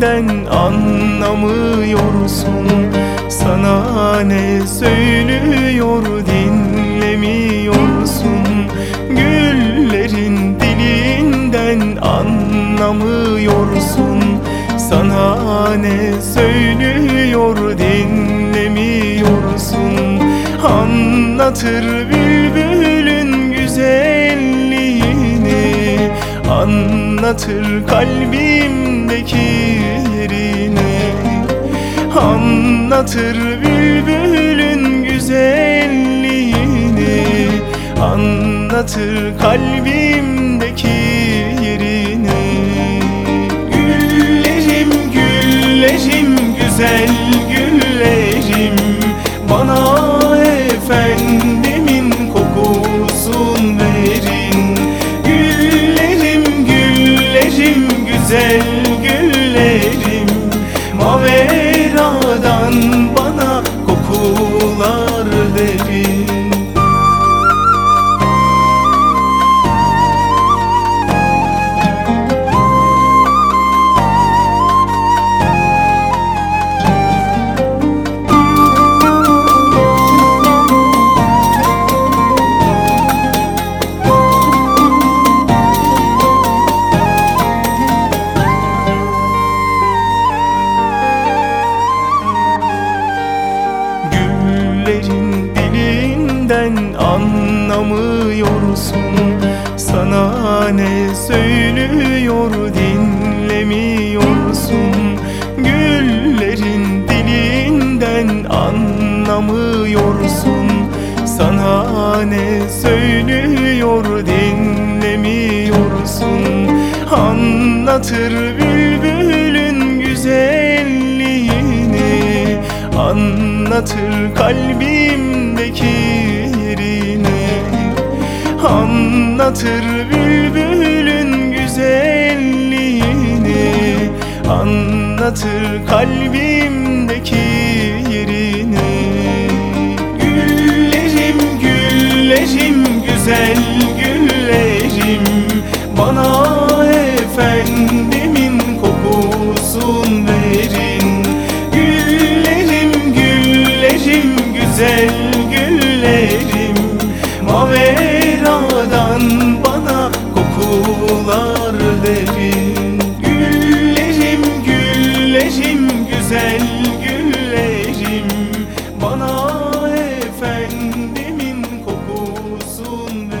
Dilinden anlamıyorsun. Sana ne söylüyor dinlemiyorsun. Güllerin dilinden anlamıyorsun. Sana ne söylüyor dinlemiyorsun. Anlatır bülbülün güzelliğini. Anlatır kalbimdeki Anlatır bülbülün güzelliğini. Anlatır kalbimdeki yerini. Güllerim güllerim güzel güllerim. Bana dilinden anlamıyorsun. Sana ne söylüyor dinlemiyorsun. Güllerin dilinden anlamıyorsun. Sana ne söylüyor dinlemiyorsun. Anlatır bülbülün güzelliğini. Anlatır kalbimdeki Anlatır bülbülün güzelliğini. Anlatır kalbimdeki yerini. Güllerim güllerim güzel güllerim. Bana efendimin kokusun verin. Güllerim güllerim güzel güllerim. Maveradan nosso